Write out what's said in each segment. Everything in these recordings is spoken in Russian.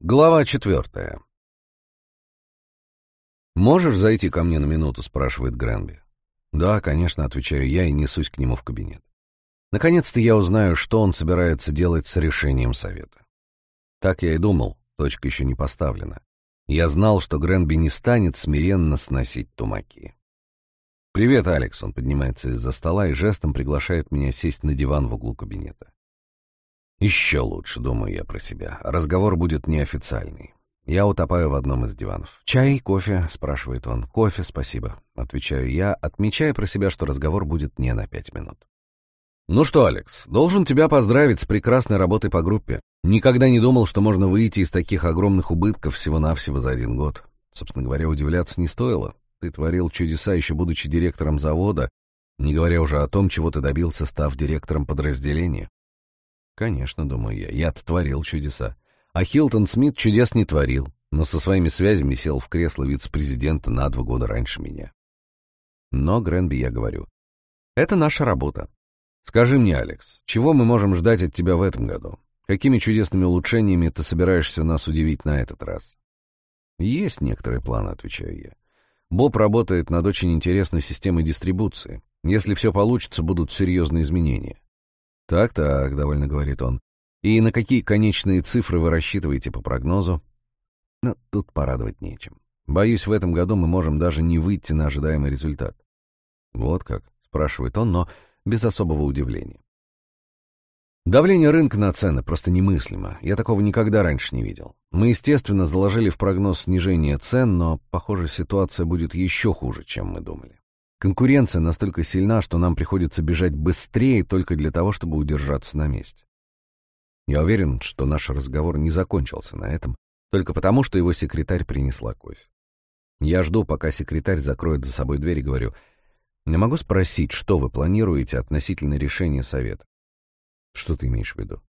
Глава четвертая. «Можешь зайти ко мне на минуту?» — спрашивает Гренби. «Да, конечно», — отвечаю я и несусь к нему в кабинет. Наконец-то я узнаю, что он собирается делать с решением совета. Так я и думал, точка еще не поставлена. Я знал, что Гренби не станет смиренно сносить тумаки. «Привет, Алекс!» — он поднимается из-за стола и жестом приглашает меня сесть на диван в углу кабинета. Еще лучше, думаю я про себя. Разговор будет неофициальный. Я утопаю в одном из диванов. «Чай, кофе?» — спрашивает он. «Кофе, спасибо», — отвечаю я, отмечая про себя, что разговор будет не на пять минут. «Ну что, Алекс, должен тебя поздравить с прекрасной работой по группе. Никогда не думал, что можно выйти из таких огромных убытков всего-навсего за один год. Собственно говоря, удивляться не стоило. Ты творил чудеса, еще будучи директором завода, не говоря уже о том, чего ты добился, став директором подразделения. Конечно, думаю я, я-то творил чудеса. А Хилтон Смит чудес не творил, но со своими связями сел в кресло вице-президента на два года раньше меня. Но, Гренби, я говорю, это наша работа. Скажи мне, Алекс, чего мы можем ждать от тебя в этом году? Какими чудесными улучшениями ты собираешься нас удивить на этот раз? Есть некоторые планы, отвечаю я. Боб работает над очень интересной системой дистрибуции. Если все получится, будут серьезные изменения. «Так-так», — довольно говорит он. «И на какие конечные цифры вы рассчитываете по прогнозу?» «Ну, тут порадовать нечем. Боюсь, в этом году мы можем даже не выйти на ожидаемый результат». «Вот как?» — спрашивает он, но без особого удивления. Давление рынка на цены просто немыслимо. Я такого никогда раньше не видел. Мы, естественно, заложили в прогноз снижение цен, но, похоже, ситуация будет еще хуже, чем мы думали. Конкуренция настолько сильна, что нам приходится бежать быстрее только для того, чтобы удержаться на месте. Я уверен, что наш разговор не закончился на этом, только потому, что его секретарь принесла кофе. Я жду, пока секретарь закроет за собой дверь и говорю, «Не могу спросить, что вы планируете относительно решения совета?» «Что ты имеешь в виду?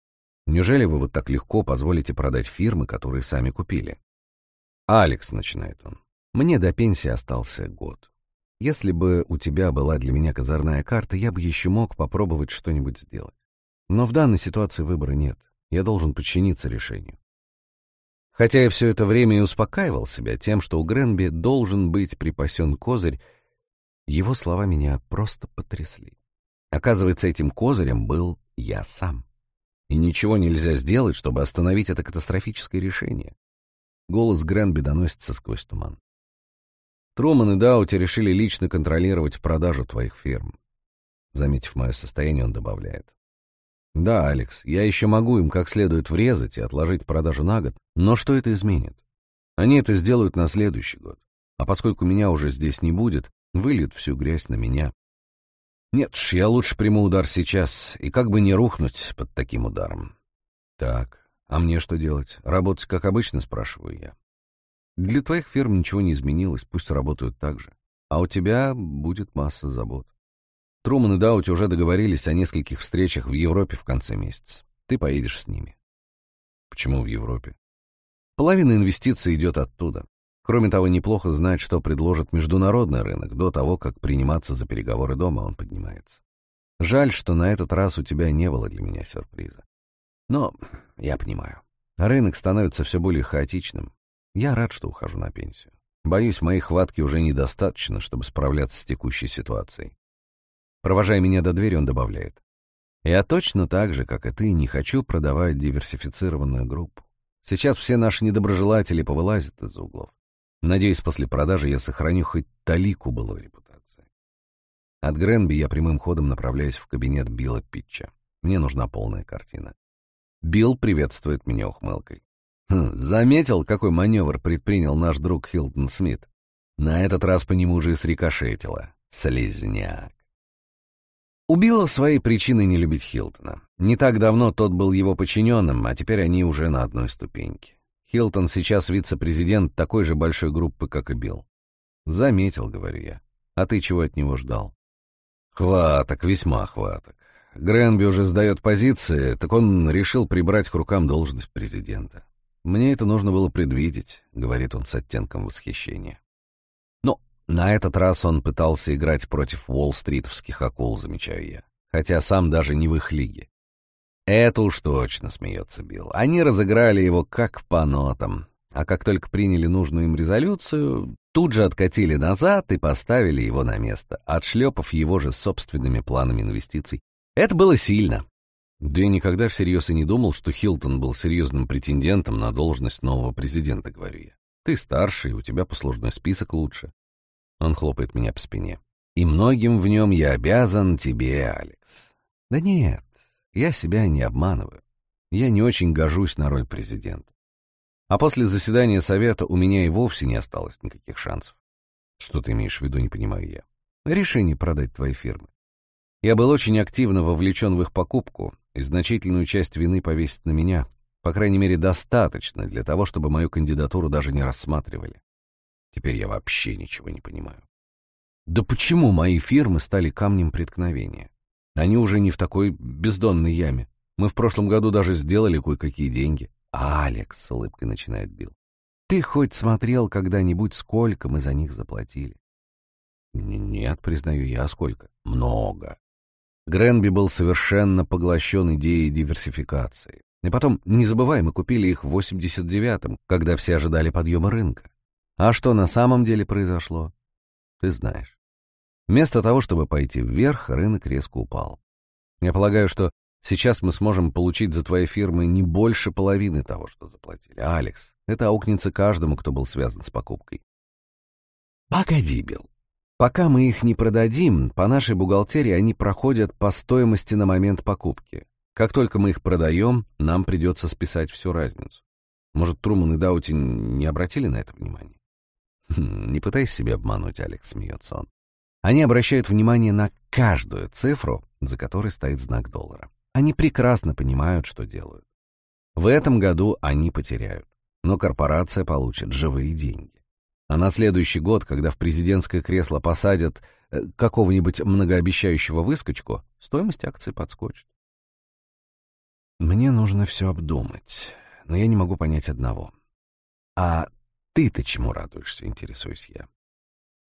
Неужели вы вот так легко позволите продать фирмы, которые сами купили?» «Алекс», — начинает он, — «мне до пенсии остался год. Если бы у тебя была для меня козырная карта, я бы еще мог попробовать что-нибудь сделать. Но в данной ситуации выбора нет. Я должен подчиниться решению. Хотя я все это время и успокаивал себя тем, что у Гренби должен быть припасен козырь, его слова меня просто потрясли. Оказывается, этим козырем был я сам. И ничего нельзя сделать, чтобы остановить это катастрофическое решение. Голос Гренби доносится сквозь туман. Труман и Даути решили лично контролировать продажу твоих фирм. Заметив мое состояние, он добавляет. Да, Алекс, я еще могу им как следует врезать и отложить продажу на год, но что это изменит? Они это сделают на следующий год. А поскольку меня уже здесь не будет, выльют всю грязь на меня. Нет уж, я лучше приму удар сейчас, и как бы не рухнуть под таким ударом. Так, а мне что делать? Работать как обычно, спрашиваю я. Для твоих фирм ничего не изменилось, пусть работают так же. А у тебя будет масса забот. Труман и Даути уже договорились о нескольких встречах в Европе в конце месяца. Ты поедешь с ними. Почему в Европе? Половина инвестиций идет оттуда. Кроме того, неплохо знать, что предложит международный рынок до того, как приниматься за переговоры дома, он поднимается. Жаль, что на этот раз у тебя не было для меня сюрприза. Но я понимаю. Рынок становится все более хаотичным. Я рад, что ухожу на пенсию. Боюсь, моей хватки уже недостаточно, чтобы справляться с текущей ситуацией. Провожая меня до двери, он добавляет. Я точно так же, как и ты, не хочу продавать диверсифицированную группу. Сейчас все наши недоброжелатели повылазят из углов. Надеюсь, после продажи я сохраню хоть талику былой репутации. От Гренби я прямым ходом направляюсь в кабинет Билла Питча. Мне нужна полная картина. Билл приветствует меня ухмылкой. Хм, заметил, какой маневр предпринял наш друг Хилтон Смит? На этот раз по нему уже и срикошетило. Слизняк. Убило своей причины не любить Хилтона. Не так давно тот был его подчиненным, а теперь они уже на одной ступеньке. Хилтон сейчас вице-президент такой же большой группы, как и Билл. Заметил, говорю я. А ты чего от него ждал? Хваток, весьма хваток. Гренби уже сдает позиции, так он решил прибрать к рукам должность президента. «Мне это нужно было предвидеть», — говорит он с оттенком восхищения. Но на этот раз он пытался играть против уолл-стритовских акул, замечаю я, хотя сам даже не в их лиге. Это уж точно, смеется Билл. Они разыграли его как по нотам. А как только приняли нужную им резолюцию, тут же откатили назад и поставили его на место, отшлепав его же собственными планами инвестиций. Это было сильно. Да я никогда всерьез и не думал, что Хилтон был серьезным претендентом на должность нового президента, говорю я. Ты старший, у тебя послужной список лучше. Он хлопает меня по спине. И многим в нем я обязан тебе, Алекс. Да нет, я себя не обманываю. Я не очень гожусь на роль президента. А после заседания совета у меня и вовсе не осталось никаких шансов. Что ты имеешь в виду, не понимаю я. Решение продать твои фирмы. Я был очень активно вовлечен в их покупку, и значительную часть вины повесить на меня, по крайней мере, достаточно для того, чтобы мою кандидатуру даже не рассматривали. Теперь я вообще ничего не понимаю. Да почему мои фирмы стали камнем преткновения? Они уже не в такой бездонной яме. Мы в прошлом году даже сделали кое-какие деньги. «Алекс», — с улыбкой начинает Билл, — «ты хоть смотрел когда-нибудь, сколько мы за них заплатили?» «Нет, признаю я, сколько?» «Много. Гренби был совершенно поглощен идеей диверсификации. И потом, не забывай, мы купили их в 89-м, когда все ожидали подъема рынка. А что на самом деле произошло? Ты знаешь. Вместо того, чтобы пойти вверх, рынок резко упал. Я полагаю, что сейчас мы сможем получить за твои фирмы не больше половины того, что заплатили. Алекс, это аукнется каждому, кто был связан с покупкой. Погоди, Билл. Пока мы их не продадим, по нашей бухгалтерии они проходят по стоимости на момент покупки. Как только мы их продаем, нам придется списать всю разницу. Может, Труман и Даути не обратили на это внимание? Хм, не пытайся себя обмануть, Алекс, смеется он. Они обращают внимание на каждую цифру, за которой стоит знак доллара. Они прекрасно понимают, что делают. В этом году они потеряют, но корпорация получит живые деньги. А на следующий год, когда в президентское кресло посадят э, какого-нибудь многообещающего выскочку, стоимость акций подскочит. Мне нужно все обдумать, но я не могу понять одного. А ты-то чему радуешься, интересуюсь я.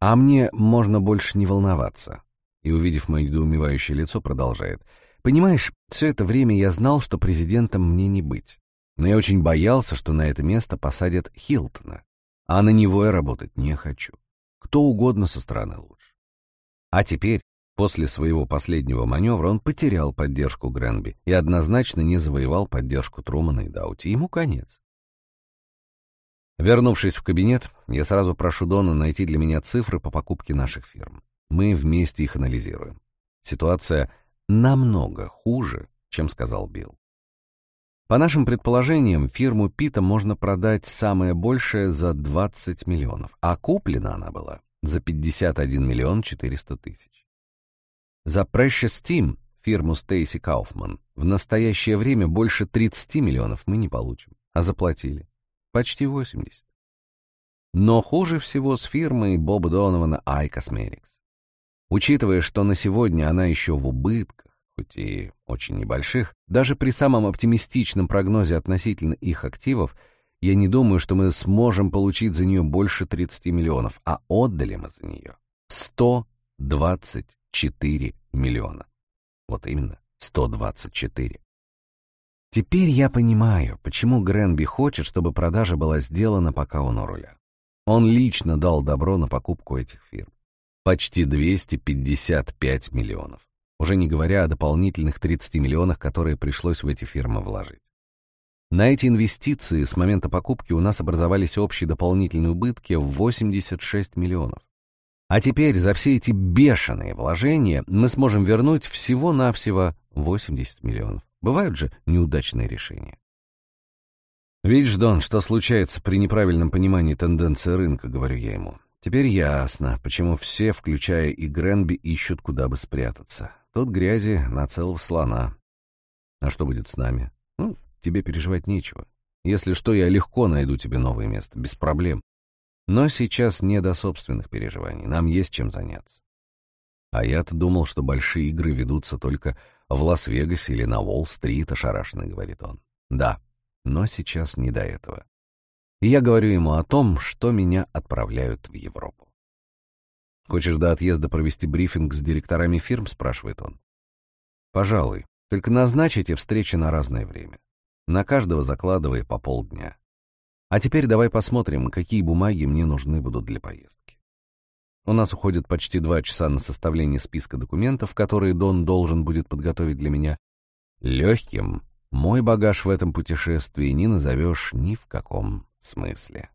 А мне можно больше не волноваться. И, увидев мое недоумевающее лицо, продолжает. Понимаешь, все это время я знал, что президентом мне не быть. Но я очень боялся, что на это место посадят Хилтона а на него я работать не хочу. Кто угодно со стороны лучше. А теперь, после своего последнего маневра, он потерял поддержку Гренби и однозначно не завоевал поддержку Трумана и Даути. Ему конец. Вернувшись в кабинет, я сразу прошу Дона найти для меня цифры по покупке наших фирм. Мы вместе их анализируем. Ситуация намного хуже, чем сказал Билл. По нашим предположениям, фирму Пита можно продать самое большее за 20 миллионов, а куплена она была за 51 миллион 400 тысяч. За Precious Team, фирму Стейси Кауфман, в настоящее время больше 30 миллионов мы не получим, а заплатили. Почти 80. Но хуже всего с фирмой Боба Донована iCosmetics. Учитывая, что на сегодня она еще в убытках, хоть и очень небольших, даже при самом оптимистичном прогнозе относительно их активов, я не думаю, что мы сможем получить за нее больше 30 миллионов, а отдали мы за нее 124 миллиона. Вот именно, 124. Теперь я понимаю, почему Гренби хочет, чтобы продажа была сделана, пока он у руля. Он лично дал добро на покупку этих фирм. Почти 255 миллионов уже не говоря о дополнительных 30 миллионах, которые пришлось в эти фирмы вложить. На эти инвестиции с момента покупки у нас образовались общие дополнительные убытки в 86 миллионов. А теперь за все эти бешеные вложения мы сможем вернуть всего-навсего 80 миллионов. Бывают же неудачные решения. «Видишь, Дон, что случается при неправильном понимании тенденции рынка», — говорю я ему. «Теперь ясно, почему все, включая и Гренби, ищут, куда бы спрятаться. Тут грязи на целого слона. А что будет с нами? Ну, тебе переживать нечего. Если что, я легко найду тебе новое место, без проблем. Но сейчас не до собственных переживаний, нам есть чем заняться. А я-то думал, что большие игры ведутся только в Лас-Вегасе или на Уолл-стрит, ошарашенно говорит он. Да, но сейчас не до этого. И я говорю ему о том, что меня отправляют в Европу. «Хочешь до отъезда провести брифинг с директорами фирм?» — спрашивает он. «Пожалуй. Только назначите встречи на разное время. На каждого закладывая по полдня. А теперь давай посмотрим, какие бумаги мне нужны будут для поездки. У нас уходит почти два часа на составление списка документов, которые Дон должен будет подготовить для меня. Легким мой багаж в этом путешествии не назовешь ни в каком смысле.